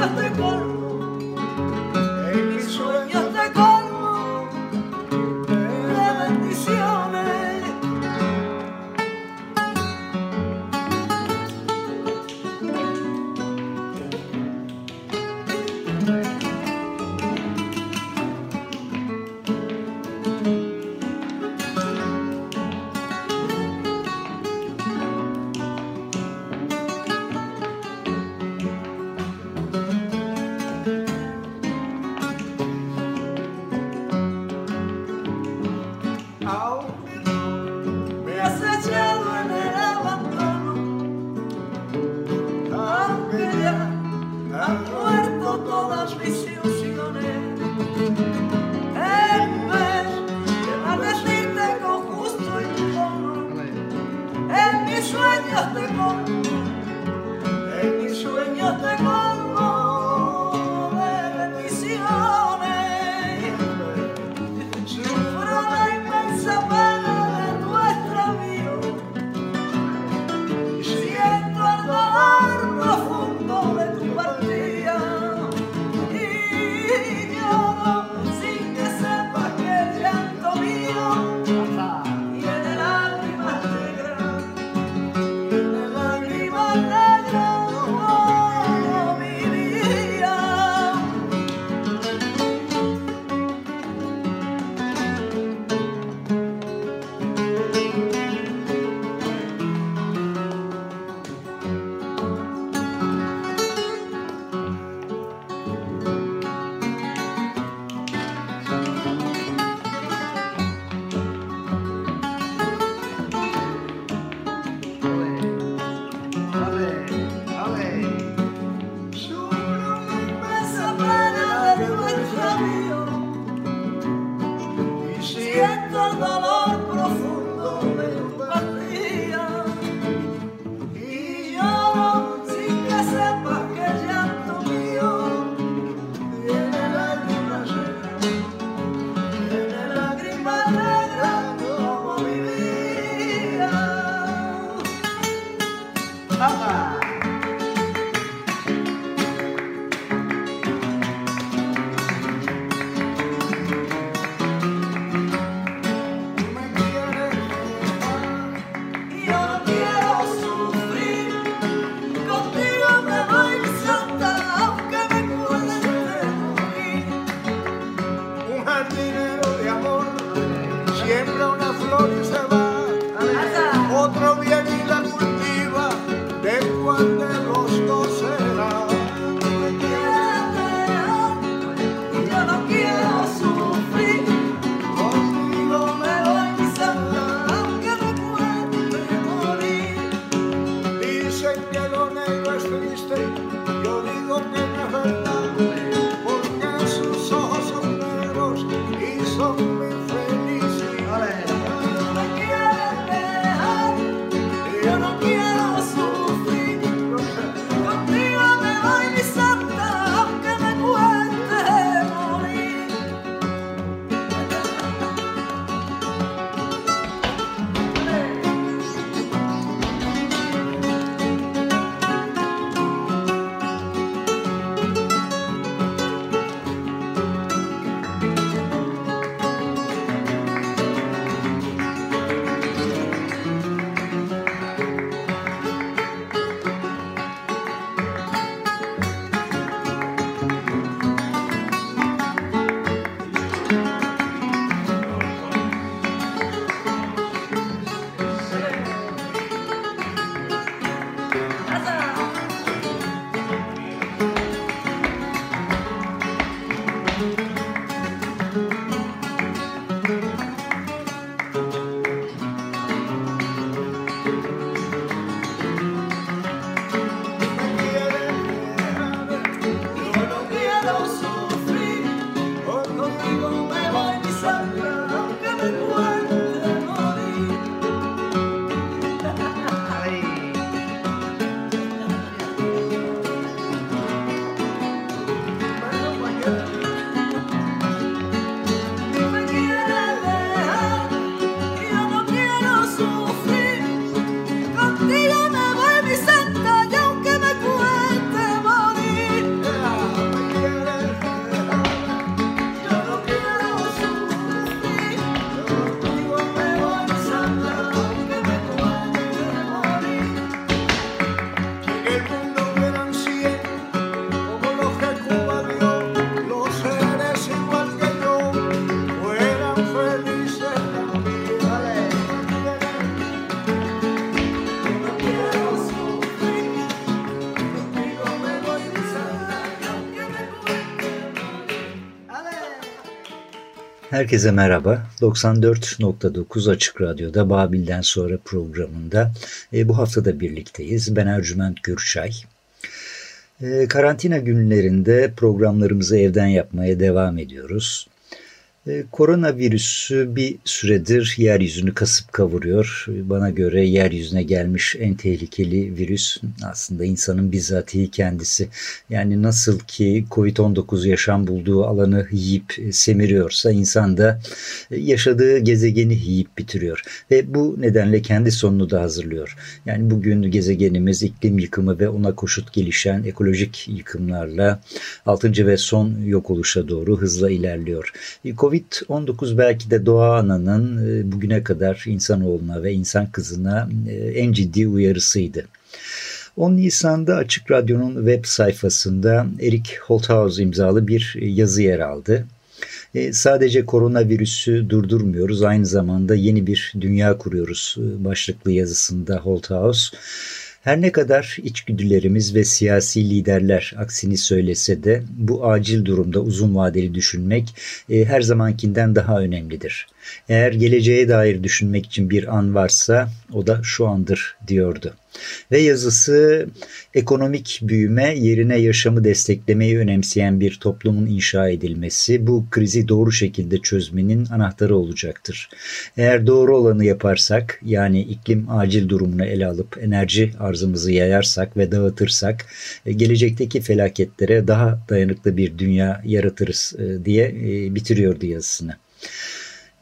Lágrimas negras Herkese merhaba. 94.9 Açık Radyo'da Babil'den sonra programında e, bu hafta da birlikteyiz. Ben Ercüment Gürçay. E, karantina günlerinde programlarımızı evden yapmaya devam ediyoruz. E, koronavirüsü bir süredir yeryüzünü kasıp kavuruyor. Bana göre yeryüzüne gelmiş en tehlikeli virüs aslında insanın bizatihi kendisi. Yani nasıl ki Covid-19 yaşam bulduğu alanı yiyip semiriyorsa insan da yaşadığı gezegeni yiyip bitiriyor. Ve bu nedenle kendi sonunu da hazırlıyor. Yani bugün gezegenimiz iklim yıkımı ve ona koşut gelişen ekolojik yıkımlarla 6. ve son yok oluşa doğru hızla ilerliyor. Covid-19 belki de doğa ananın e, bugüne kadar insanoğluna ve insan kızına e, en ciddi uyarısıydı. 10 Nisan'da Açık Radyo'nun web sayfasında Eric Holthaus imzalı bir yazı yer aldı. E, sadece koronavirüsü durdurmuyoruz, aynı zamanda yeni bir dünya kuruyoruz başlıklı yazısında Holthaus. Her ne kadar içgüdülerimiz ve siyasi liderler aksini söylese de bu acil durumda uzun vadeli düşünmek e, her zamankinden daha önemlidir. Eğer geleceğe dair düşünmek için bir an varsa o da şu andır diyordu. Ve yazısı ekonomik büyüme yerine yaşamı desteklemeyi önemseyen bir toplumun inşa edilmesi bu krizi doğru şekilde çözmenin anahtarı olacaktır. Eğer doğru olanı yaparsak yani iklim acil durumunu ele alıp enerji arzımızı yayarsak ve dağıtırsak e, gelecekteki felaketlere daha dayanıklı bir dünya yaratırız e, diye e, bitiriyordu yazısını.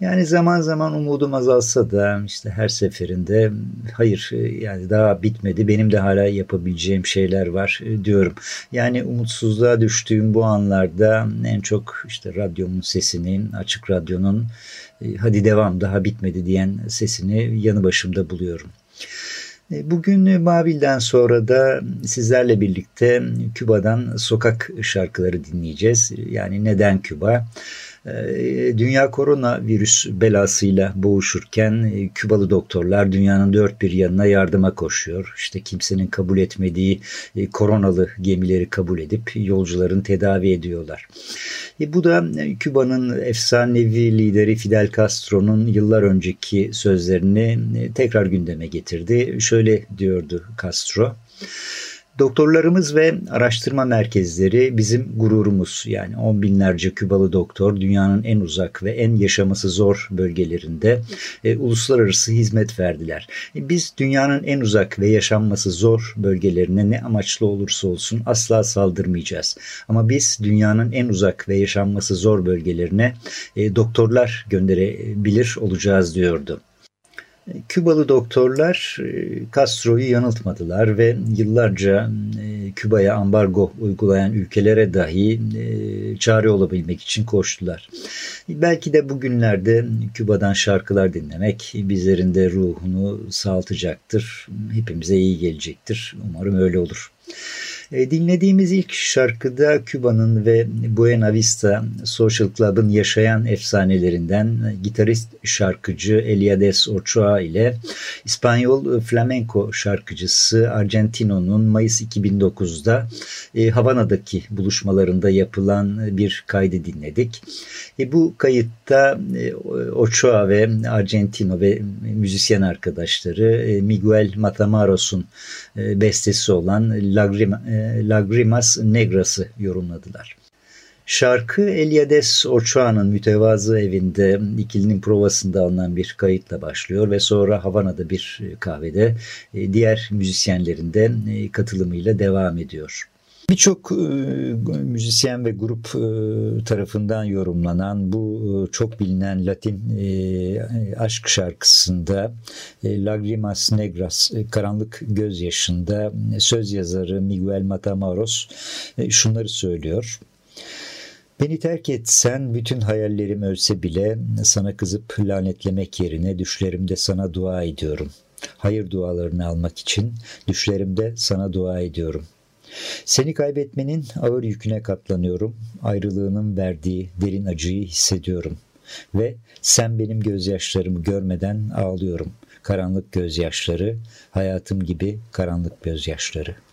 Yani zaman zaman umudum azalsa da işte her seferinde hayır yani daha bitmedi benim de hala yapabileceğim şeyler var diyorum. Yani umutsuzluğa düştüğüm bu anlarda en çok işte radyomun sesini açık radyonun hadi devam daha bitmedi diyen sesini yanı başımda buluyorum. Bugün Babil'den sonra da sizlerle birlikte Küba'dan sokak şarkıları dinleyeceğiz. Yani neden Küba? Ee, dünya koronavirüs belasıyla boğuşurken e, Kübalı doktorlar dünyanın dört bir yanına yardıma koşuyor. İşte kimsenin kabul etmediği e, koronalı gemileri kabul edip yolcuların tedavi ediyorlar. E bu da e, Küba'nın efsanevi lideri Fidel Castro'nun yıllar önceki sözlerini tekrar gündeme getirdi. Şöyle diyordu Castro. Doktorlarımız ve araştırma merkezleri bizim gururumuz. Yani on binlerce Kübalı doktor dünyanın en uzak ve en yaşaması zor bölgelerinde e, uluslararası hizmet verdiler. E, biz dünyanın en uzak ve yaşanması zor bölgelerine ne amaçlı olursa olsun asla saldırmayacağız. Ama biz dünyanın en uzak ve yaşanması zor bölgelerine e, doktorlar gönderebilir olacağız diyordu. Kübalı doktorlar e, Castro'yu yanıltmadılar ve yıllarca e, Küba'ya ambargo uygulayan ülkelere dahi e, çare olabilmek için koştular. Belki de bugünlerde Küba'dan şarkılar dinlemek bizlerin de ruhunu sağaltacaktır. Hepimize iyi gelecektir. Umarım öyle olur. E, dinlediğimiz ilk şarkıda Küba'nın ve Buena Vista Social Club'ın yaşayan efsanelerinden gitarist şarkıcı Eliades Ochoa ile İspanyol flamenco şarkıcısı Argentino'nun Mayıs 2009'da e, Havana'daki buluşmalarında yapılan bir kaydı dinledik. E, bu kayıtta Ochoa ve Argentino ve müzisyen arkadaşları Miguel Matamaros'un bestesi olan Lagrima, Lagrimas Negras'ı yorumladılar. Şarkı Eliades Ochoa'nın mütevazı evinde ikilinin provasında alınan bir kayıtla başlıyor ve sonra Havana'da bir kahvede e, diğer müzisyenlerin de katılımıyla devam ediyor. Birçok e, müzisyen ve grup e, tarafından yorumlanan bu e, çok bilinen Latin e, aşk şarkısında e, Lagrimas Negras, e, Karanlık Gözyaşı'nda e, söz yazarı Miguel Matamoros e, şunları söylüyor. Beni terk etsen bütün hayallerim ölse bile sana kızıp lanetlemek yerine düşlerimde sana dua ediyorum. Hayır dualarını almak için düşlerimde sana dua ediyorum.'' Seni kaybetmenin ağır yüküne katlanıyorum. Ayrılığının verdiği derin acıyı hissediyorum. Ve sen benim gözyaşlarımı görmeden ağlıyorum. Karanlık gözyaşları, hayatım gibi karanlık gözyaşları.''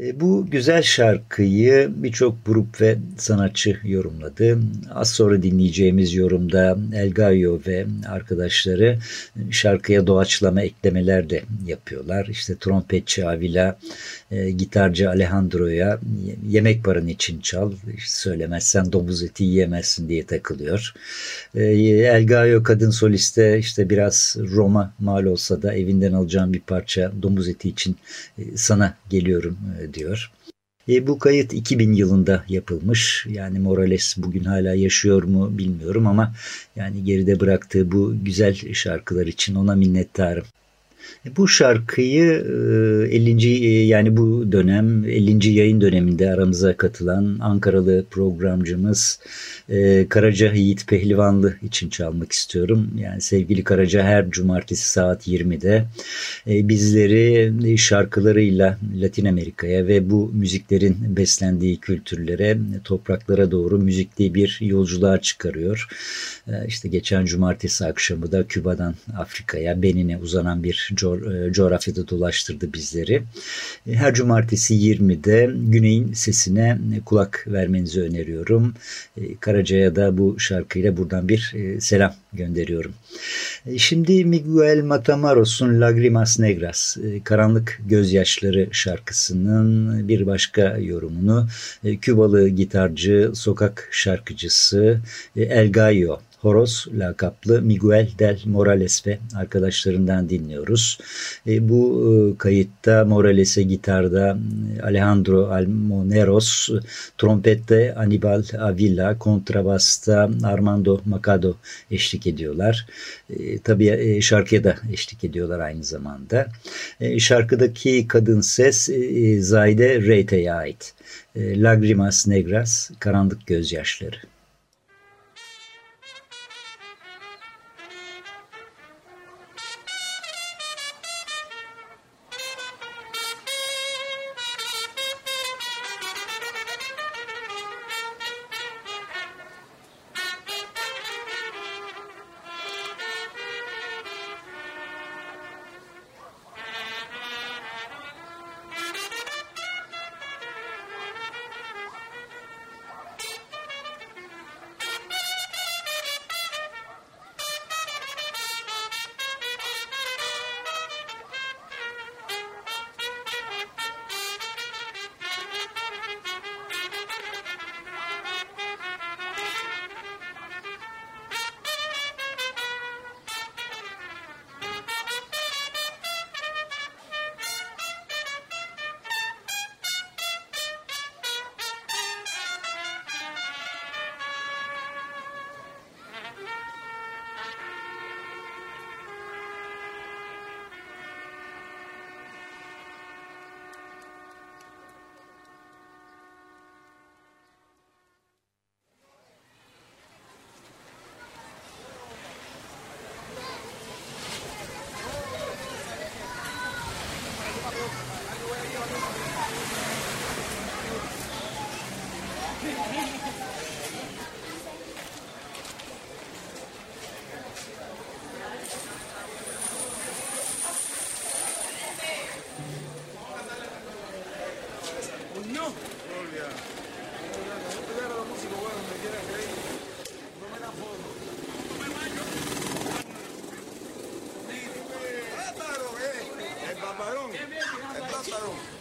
E, bu güzel şarkıyı birçok grup ve sanatçı yorumladı. Az sonra dinleyeceğimiz yorumda El Gallo ve arkadaşları şarkıya doğaçlama eklemeler de yapıyorlar. İşte trompetçi Avila, e, gitarcı Alejandro'ya yemek paran için çal, söylemezsen domuz eti yiyemezsin diye takılıyor. E, El Gallo kadın soliste işte biraz Roma mal olsa da evinden alacağım bir parça domuz eti için e, sana geliyorum e, diyor. E, bu kayıt 2000 yılında yapılmış. Yani Morales bugün hala yaşıyor mu bilmiyorum ama yani geride bıraktığı bu güzel şarkılar için ona minnettarım. Bu şarkıyı 50. E, e, yani bu dönem 50. yayın döneminde aramıza katılan Ankaralı programcımız e, Karaca Yiğit Pehlivanlı için çalmak istiyorum. Yani sevgili Karaca her cumartesi saat 20'de bizleri şarkılarıyla Latin Amerika'ya ve bu müziklerin beslendiği kültürlere, topraklara doğru müzikli bir yolculuğa çıkarıyor. İşte geçen cumartesi akşamı da Küba'dan Afrika'ya, Benin'e uzanan bir co- coğrafyada dolaştırdı bizleri. Her cumartesi 20'de Güney'in sesine kulak vermenizi öneriyorum. Karaca'ya da bu şarkıyla buradan bir selam gönderiyorum. Şimdi Miguel Matamaros'un Lagrimas Negras, Karanlık Gözyaşları şarkısının bir başka yorumunu Kübalı gitarcı, sokak şarkıcısı El Gallo Horoz lakaplı Miguel del Morales ve arkadaşlarından dinliyoruz. E, bu e, kayıtta Morales'e gitarda e, Alejandro Almoneros, trompette Anibal Avila, kontrabasta Armando Macado eşlik ediyorlar. E, tabii e, şarkıya da eşlik ediyorlar aynı zamanda. E, şarkıdaki kadın ses e, Zayde Reite'ye ait. E, Lagrimas Negras, Karanlık Gözyaşları. Transfer Room.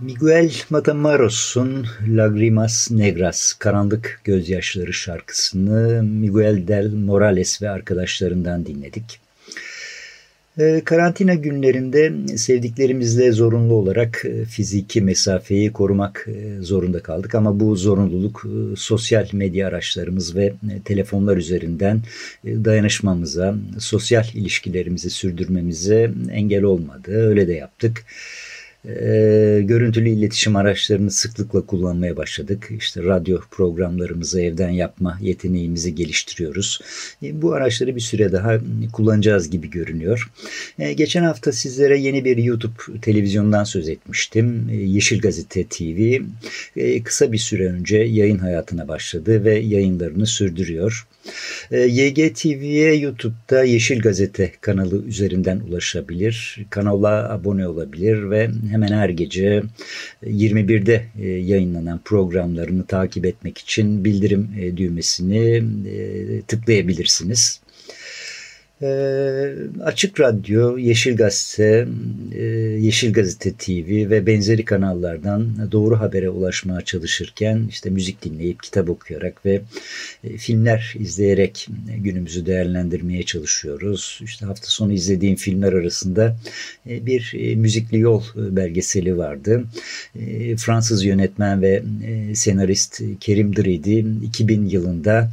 Miguel Matamaros'un Lagrimas Negras, Karanlık Gözyaşları şarkısını Miguel del Morales ve arkadaşlarından dinledik. Ee, karantina günlerinde sevdiklerimizle zorunlu olarak e, fiziki mesafeyi korumak e, zorunda kaldık ama bu zorunluluk e, sosyal medya araçlarımız ve telefonlar üzerinden dayanışmamıza, sosyal ilişkilerimizi sürdürmemize engel olmadı. Öyle de yaptık e, görüntülü iletişim araçlarını sıklıkla kullanmaya başladık. İşte radyo programlarımızı evden yapma yeteneğimizi geliştiriyoruz. E, bu araçları bir süre daha kullanacağız gibi görünüyor. E, geçen hafta sizlere yeni bir YouTube televizyondan söz etmiştim. E, Yeşil Gazete TV e, kısa bir süre önce yayın hayatına başladı ve yayınlarını sürdürüyor. E, YGTV'ye YouTube'da Yeşil Gazete kanalı üzerinden ulaşabilir. Kanala abone olabilir ve hemen her gece 21'de e, yayınlanan programlarını takip etmek için bildirim e, düğmesini tıklayabilirsiniz. E, Açık Radyo, Yeşil Gazete, e, Yeşil Gazete TV ve benzeri kanallardan doğru habere ulaşmaya çalışırken işte müzik dinleyip, kitap okuyarak ve e, filmler izleyerek günümüzü değerlendirmeye çalışıyoruz. İşte hafta sonu izlediğim filmler arasında e, bir e, müzikli yol e, belgeseli vardı. E, Fransız yönetmen ve e, senarist Kerim Dridi 2000 yılında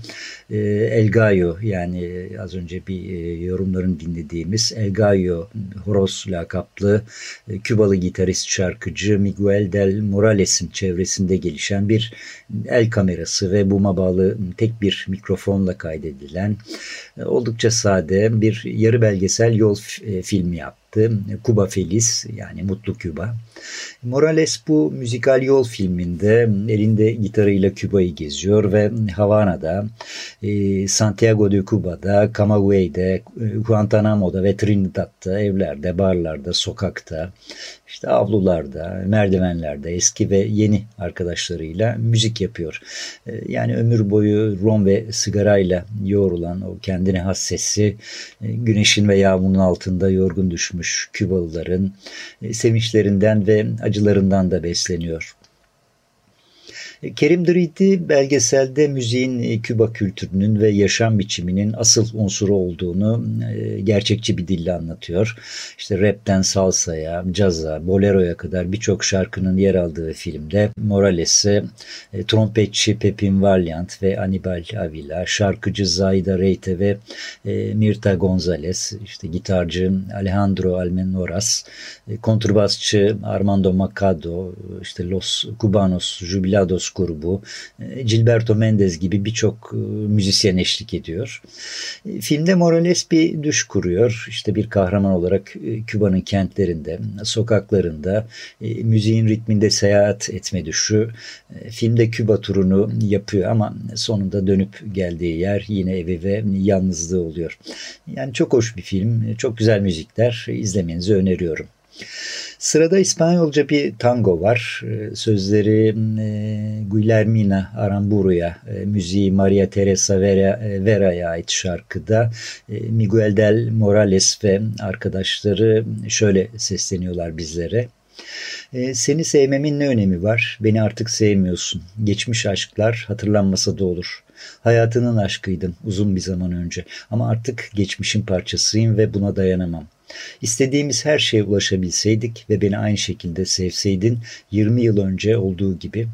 e, El Gallo yani az önce bir e, yorumlarını dinlediğimiz El Gallo Horos lakaplı e, Kübalı gitarist şarkıcı Miguel del Morales'in çevresinde gelişen bir el kamerası ve buma bağlı tek bir mikrofonla kaydedilen e, oldukça sade bir yarı belgesel yol e, filmi yaptı yaptı. Kuba Feliz yani Mutlu Küba. Morales bu müzikal yol filminde elinde gitarıyla Küba'yı geziyor ve Havana'da, e, Santiago de Cuba'da, Camagüey'de, Guantanamo'da ve Trinidad'da, evlerde, barlarda, sokakta, işte avlularda, merdivenlerde eski ve yeni arkadaşlarıyla müzik yapıyor. E, yani ömür boyu rom ve sigarayla yoğrulan o kendine has sesi e, güneşin ve yağmurun altında yorgun düşmüş Kübalıların sevinçlerinden ve acılarından da besleniyor. Kerim Dridi belgeselde müziğin e, Küba kültürünün ve yaşam biçiminin asıl unsuru olduğunu e, gerçekçi bir dille anlatıyor. İşte rapten salsaya, caza, boleroya kadar birçok şarkının yer aldığı filmde Morales'e e, trompetçi Pepin Valiant ve Anibal Avila, şarkıcı Zayda Reite ve Mirta Gonzalez, işte gitarcı Alejandro Almenoras, kontrbasçı Armando Macado, işte Los Cubanos Jubilados grubu, e, Gilberto Mendes gibi birçok e, müzisyen eşlik ediyor. E, filmde Morales bir düş kuruyor. İşte bir kahraman olarak Küba'nın kentlerinde, sokaklarında müziğin ritminde seyahat etme düşü. Filmde Küba turunu yapıyor ama sonunda dönüp geldiği yer yine evi ve yalnızlığı oluyor. Yani çok hoş bir film, çok güzel müzikler izlemenizi öneriyorum. Sırada İspanyolca bir tango var. Ee, sözleri e, Guillermina Aramburu'ya, e, müziği Maria Teresa Vera, e, Vera'ya ait şarkıda Miguel del Morales ve arkadaşları şöyle sesleniyorlar bizlere. E, seni sevmemin ne önemi var? Beni artık sevmiyorsun. Geçmiş aşklar hatırlanmasa da olur. Hayatının aşkıydın uzun bir zaman önce ama artık geçmişin parçasıyım ve buna dayanamam. İstediğimiz her şeye ulaşabilseydik ve beni aynı şekilde sevseydin 20 yıl önce olduğu gibi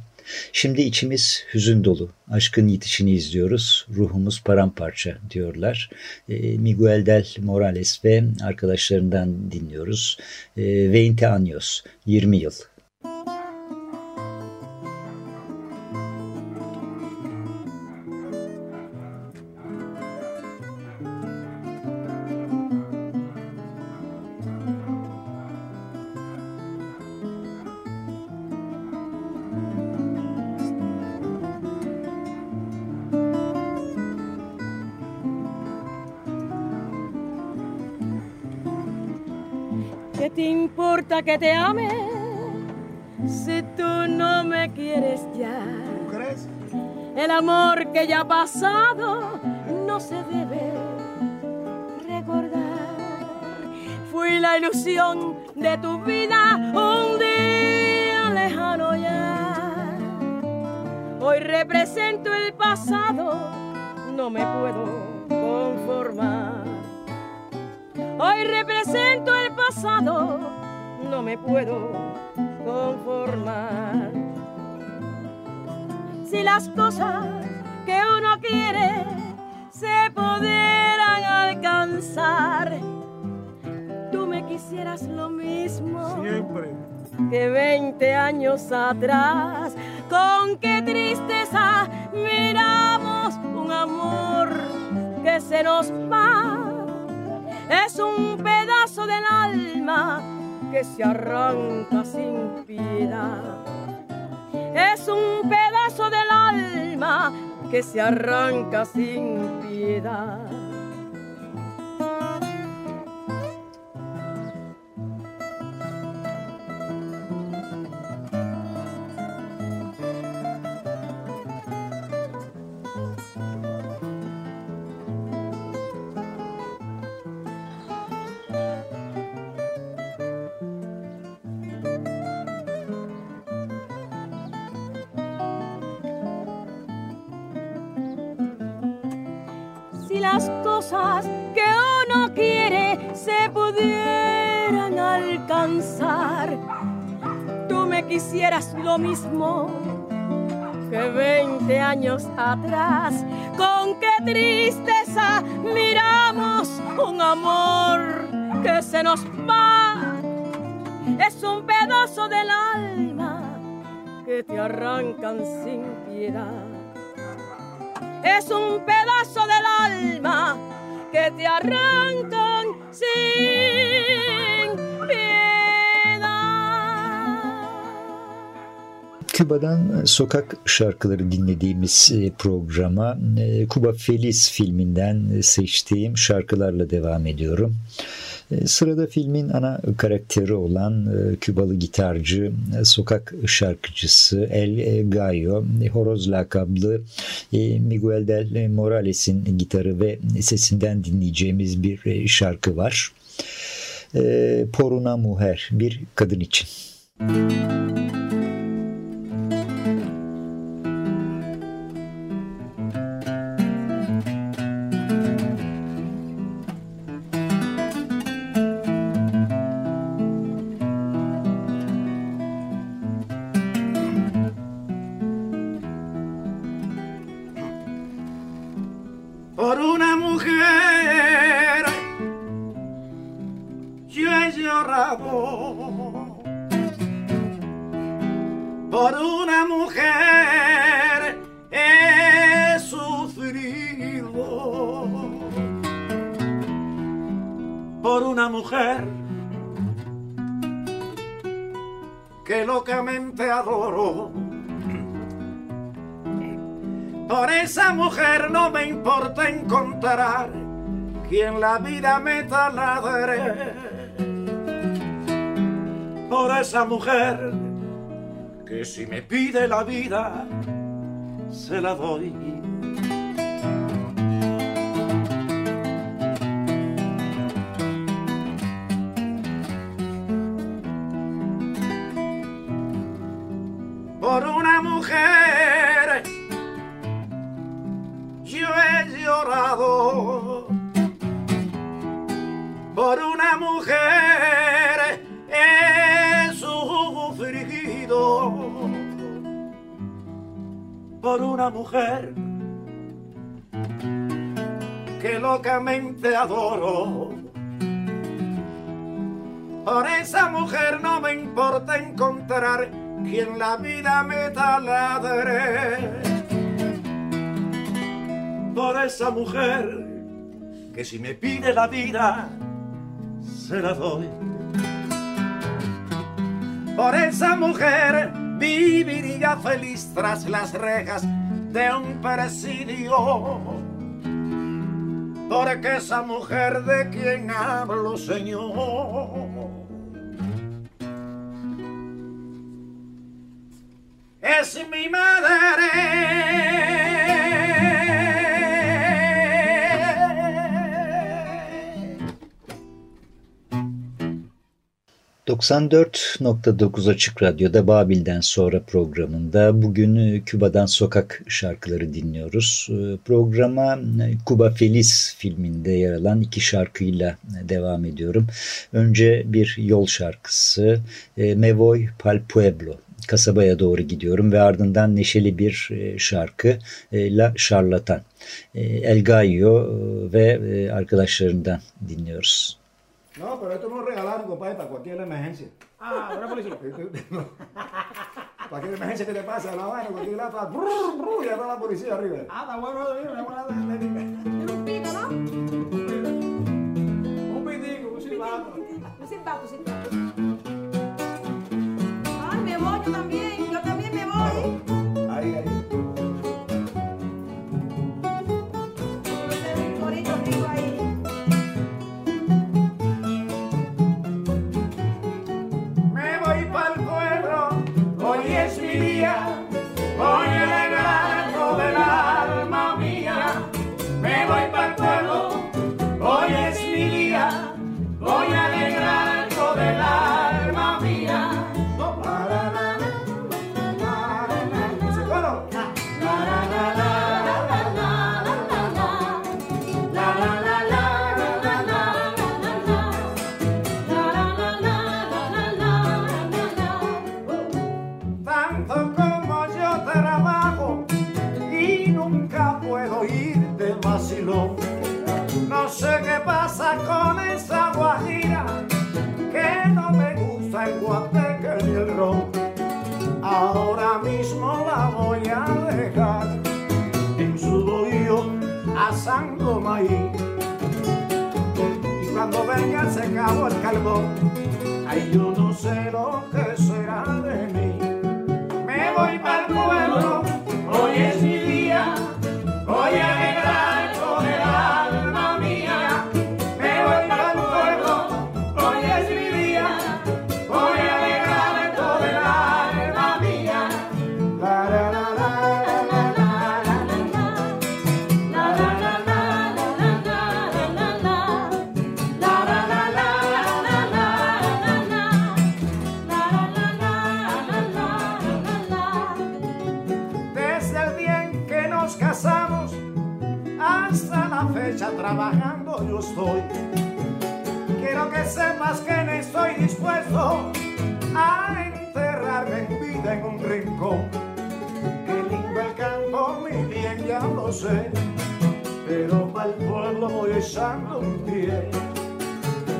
Şimdi içimiz hüzün dolu. Aşkın yitişini izliyoruz. Ruhumuz paramparça diyorlar. E, Miguel del Morales ve arkadaşlarından dinliyoruz. E, Veinte Años, 20 yıl. Que te ame si tú no me quieres ya. ¿Tú crees? El amor que ya ha pasado no se debe recordar. Fui la ilusión de tu vida un día lejano ya. Hoy represento el pasado, no me puedo conformar. Hoy represento el pasado no me puedo conformar. Si las cosas que uno quiere se pudieran alcanzar, tú me quisieras lo mismo. Siempre. Que 20 años atrás, con qué tristeza miramos un amor que se nos va. Es un pedazo del alma que se arranca sin piedad. Es un pedazo del alma que se arranca sin piedad. Lo mismo que 20 años atrás. Con qué tristeza miramos un amor que se nos va. Es un pedazo del alma que te arrancan sin piedad. Es un pedazo del alma que te arrancan sin piedad. Küba'dan sokak şarkıları dinlediğimiz e, programa e, Kuba Feliz filminden seçtiğim şarkılarla devam ediyorum. E, sırada filmin ana karakteri olan e, Kübalı gitarcı, e, sokak şarkıcısı El Gallo, horoz lakablı Miguel del Morales'in gitarı ve sesinden dinleyeceğimiz bir şarkı var. Poruna Muher, bir kadın için. Müzik que si me pide la vida se la doy. Mujer que locamente adoro. Por esa mujer no me importa encontrar quien la vida me taladre. Por esa mujer que si me pide la vida, se la doy. Por esa mujer viviría feliz tras las rejas de un presidio porque esa mujer de quien hablo, Señor, es mi madre. 94.9 Açık Radyo'da Babil'den sonra programında bugün e, Küba'dan sokak şarkıları dinliyoruz. E, programa e, Kuba Feliz filminde yer alan iki şarkıyla devam ediyorum. Önce bir yol şarkısı Me Voy Pal Pueblo kasabaya doğru gidiyorum ve ardından neşeli bir şarkı La Charlatan. El Gallo ve arkadaşlarından dinliyoruz. No, pero esto me lo regalaron, compadre, para cualquier emergencia. Ah, ¿una policía? Cualquier emergencia que te pase a la vaina, cualquier lado, brrr, brrr, ya está la policía arriba. Ah, está bueno, una buena. Tiene un pito, ¿no? Un pitico, un silbato. Un silbato, un silbato. Ay, me voy. Yo también impossible.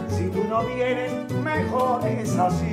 Si tú no vienes, mejor es así.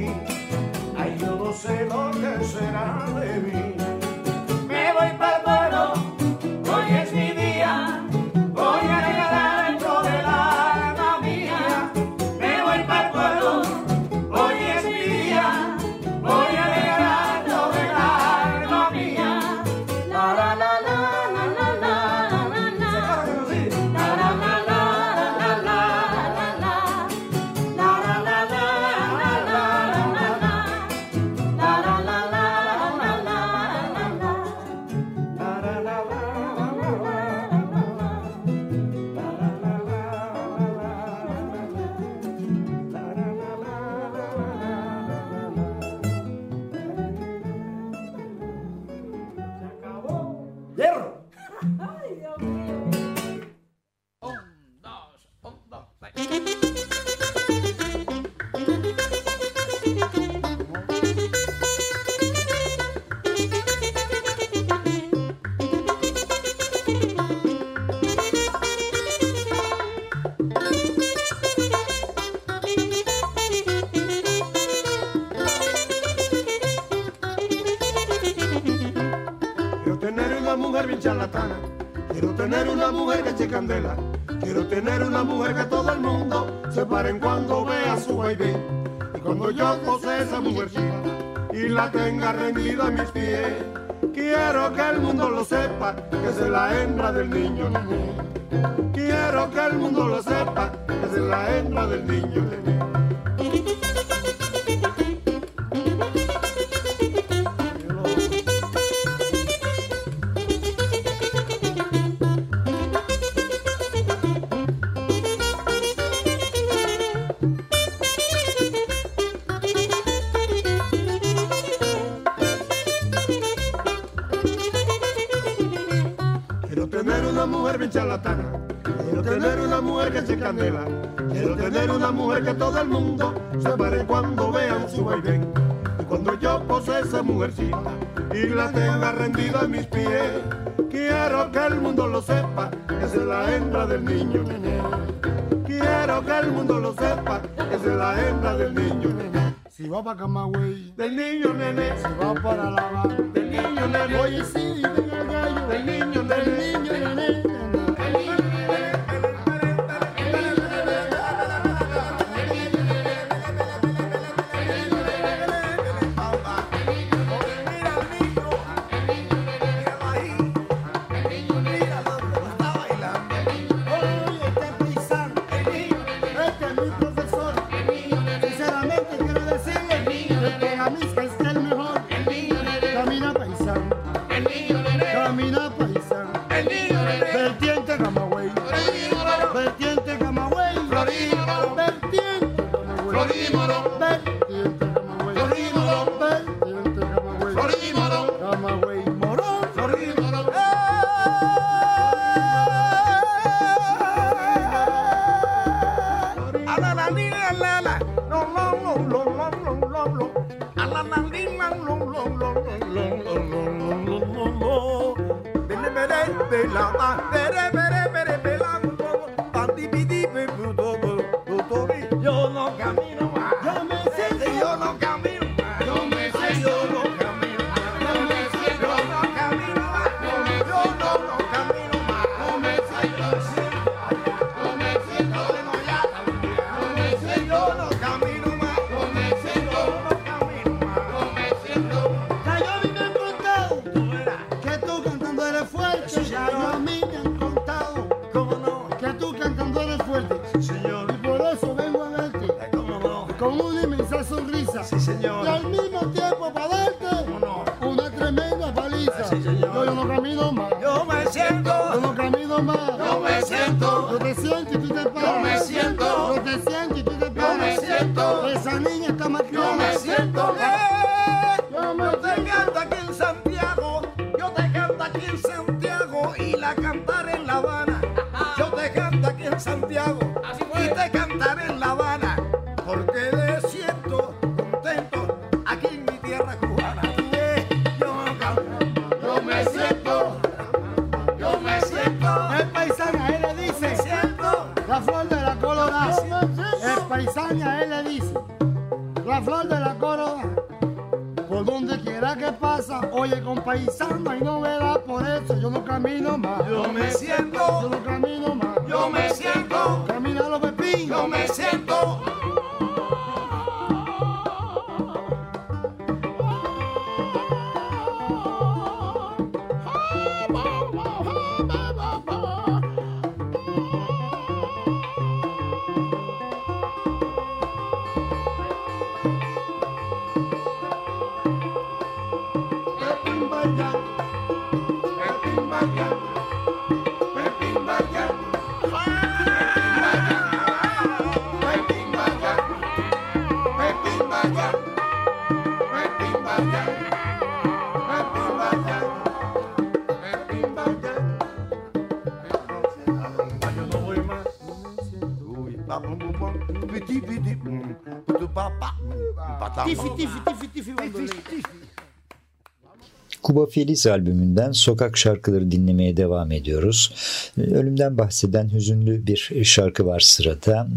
la tenga rendida a mis pies. Quiero que el mundo lo sepa, que es la hembra del niño. Quiero que el mundo lo sepa, que es la hembra del niño. Tifty, tifty. Kuba Feliz albümünden sokak şarkıları dinlemeye devam ediyoruz. Ölümden bahseden hüzünlü bir şarkı var sırada.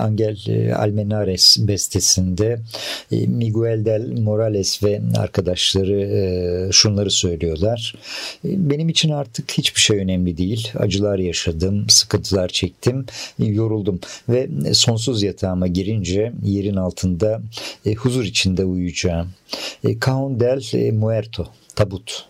Angel Almenares bestesinde Miguel del Morales ve arkadaşları şunları söylüyorlar. Benim için artık hiçbir şey önemli değil. Acılar yaşadım, sıkıntılar çektim, yoruldum ve sonsuz yatağıma girince yerin altında huzur içinde uyuyacağım. Caon del Muerto tabut.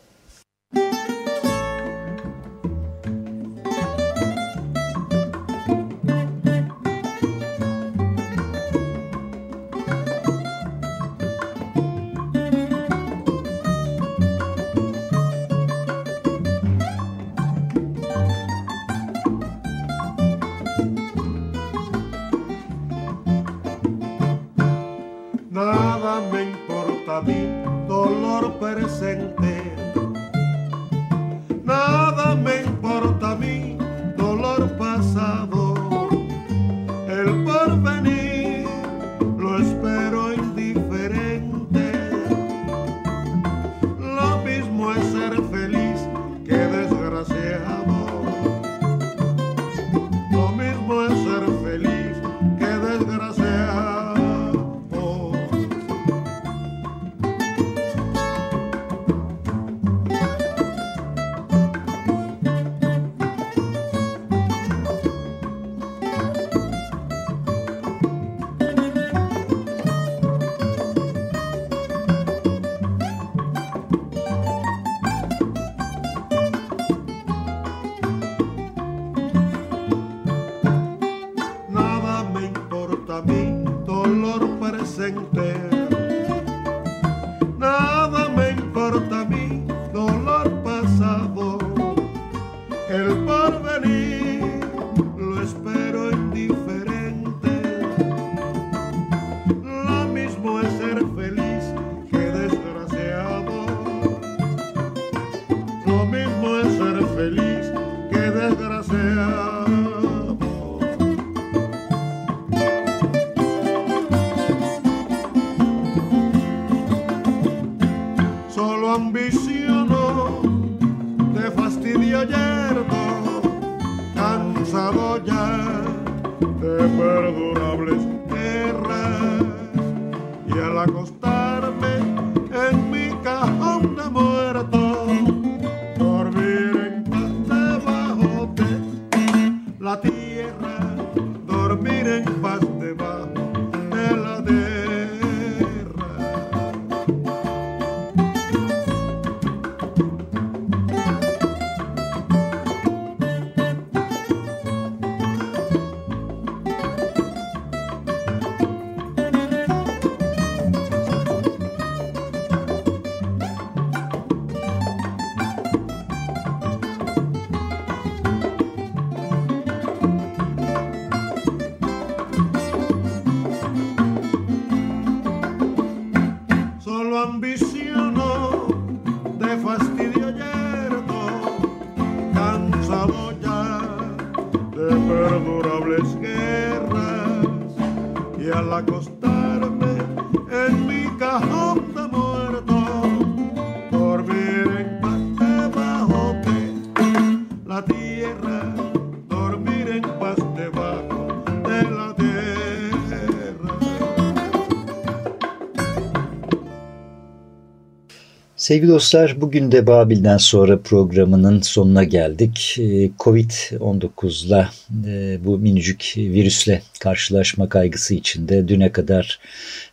Sevgili dostlar bugün de Babil'den sonra programının sonuna geldik. Ee, Covid-19'la e, bu minicik virüsle karşılaşma kaygısı içinde düne kadar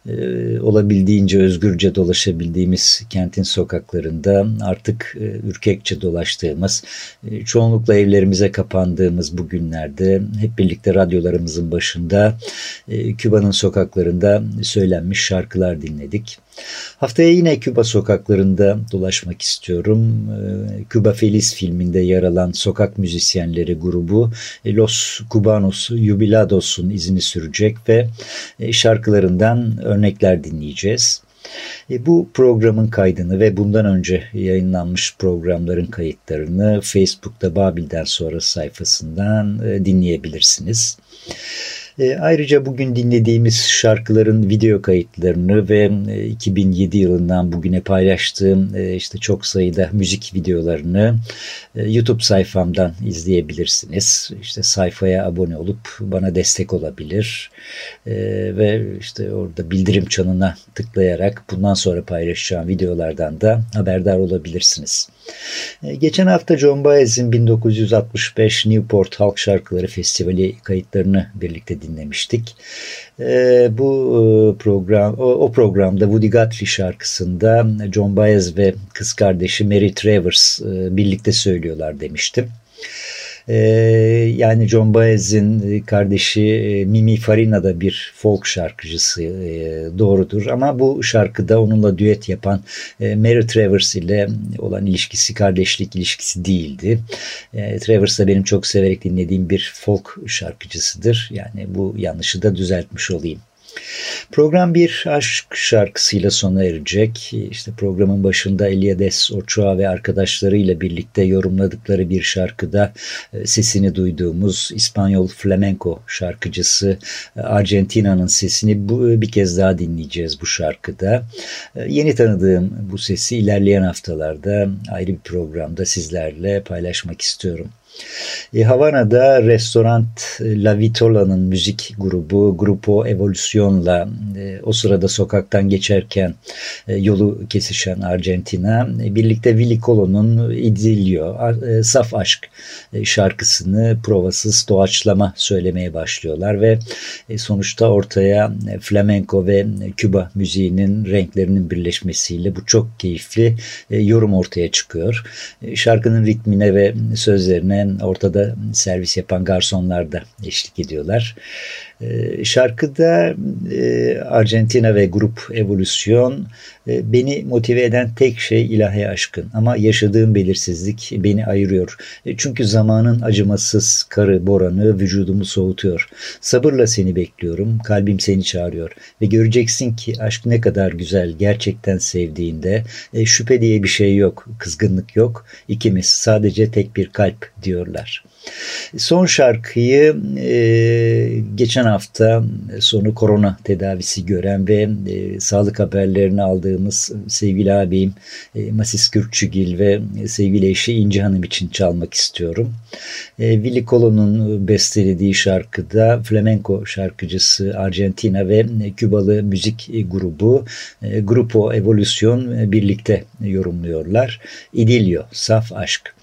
e, olabildiğince özgürce dolaşabildiğimiz kentin sokaklarında artık e, ürkekçe dolaştığımız, çoğunlukla evlerimize kapandığımız bu günlerde hep birlikte radyolarımızın başında Küba'nın sokaklarında söylenmiş şarkılar dinledik. Haftaya yine Küba sokaklarında dolaşmak istiyorum. Küba Feliz filminde yer alan sokak müzisyenleri grubu Los Cubanos Jubilados'un izini sürecek ve e, şarkılarından örnekler dinleyeceğiz. E, bu programın kaydını ve bundan önce yayınlanmış programların kayıtlarını Facebook'ta Babil'den sonra sayfasından e, dinleyebilirsiniz. E, ayrıca bugün dinlediğimiz şarkıların video kayıtlarını ve 2007 yılından bugüne paylaştığım işte çok sayıda müzik videolarını YouTube sayfamdan izleyebilirsiniz. İşte sayfaya abone olup bana destek olabilir ve işte orada bildirim çanına tıklayarak bundan sonra paylaşacağım videolardan da haberdar olabilirsiniz. Geçen hafta John Baez'in 1965 Newport Halk Şarkıları Festivali kayıtlarını birlikte dinlemiştik. Bu program o programda Woody Guthrie şarkısında John Baez ve kız kardeşi Mary Travers birlikte söylüyorlar demiştim. E, yani John Baez'in kardeşi e, Mimi Farina da bir folk şarkıcısı e, doğrudur. Ama bu şarkıda onunla düet yapan e, Mary Travers ile olan ilişkisi kardeşlik ilişkisi değildi. E, Travers da benim çok severek dinlediğim bir folk şarkıcısıdır. Yani bu yanlışı da düzeltmiş olayım. Program bir aşk şarkısıyla sona erecek. İşte programın başında Eliades Ochoa ve arkadaşlarıyla birlikte yorumladıkları bir şarkıda e, sesini duyduğumuz İspanyol flamenco şarkıcısı e, Argentina'nın sesini e, bir kez daha dinleyeceğiz bu şarkıda. Yeni tanıdığım bu sesi ilerleyen haftalarda ayrı bir programda sizlerle paylaşmak istiyorum. E, Havana'da restoran La Vitola'nın müzik grubu Grupo Evolucion'la e, o sırada sokaktan geçerken e, yolu kesişen Argentina e, birlikte Willy Colon'un İdilio, e, Saf Aşk e, şarkısını provasız doğaçlama söylemeye başlıyorlar ve e, sonuçta ortaya e, flamenco ve Küba müziğinin renklerinin birleşmesiyle bu çok keyifli e, yorum ortaya çıkıyor. E, şarkının ritmine ve sözlerine ortada servis yapan garsonlar da eşlik ediyorlar. Ee, şarkıda e, Argentina ve grup Evolüsyon e, beni motive eden tek şey ilahi aşkın ama yaşadığım belirsizlik beni ayırıyor. E, çünkü zamanın acımasız karı boranı vücudumu soğutuyor. Sabırla seni bekliyorum, kalbim seni çağırıyor ve göreceksin ki aşk ne kadar güzel gerçekten sevdiğinde şüphe diye bir şey yok, kızgınlık yok. İkimiz sadece tek bir kalp diyorlar. Son şarkıyı e, geçen hafta sonu korona tedavisi gören ve e, sağlık haberlerini aldığımız sevgili abim e, Masis Kürkçügil ve sevgili eşi İnci Hanım için çalmak istiyorum. E, Willy Colon'un bestelediği şarkıda flamenco şarkıcısı Argentina ve Kübalı müzik grubu e, Grupo Evolution birlikte yorumluyorlar. İdilio, Saf Aşk.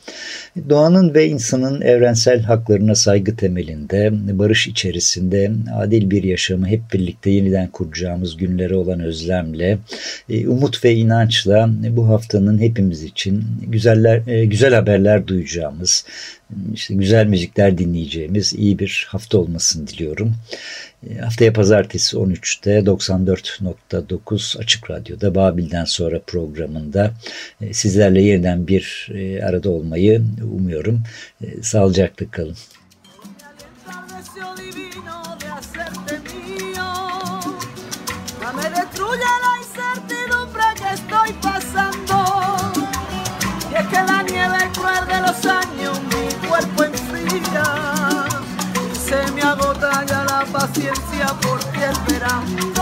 Doğanın ve insanın evrensel haklarına saygı temelinde, barış içerisinde adil bir yaşamı hep birlikte yeniden kuracağımız günlere olan özlemle, e, umut ve inançla bu haftanın hepimiz için güzeller, e, güzel haberler duyacağımız, işte güzel müzikler dinleyeceğimiz iyi bir hafta olmasını diliyorum. E, haftaya pazartesi 13'te 94.9 Açık Radyo'da Babil'den sonra programında e, sizlerle yeniden bir e, arada olmayı umuyorum. Sağlıcakla kalın. que la nieve cruel de los años mi cuerpo paciencia porque él verá.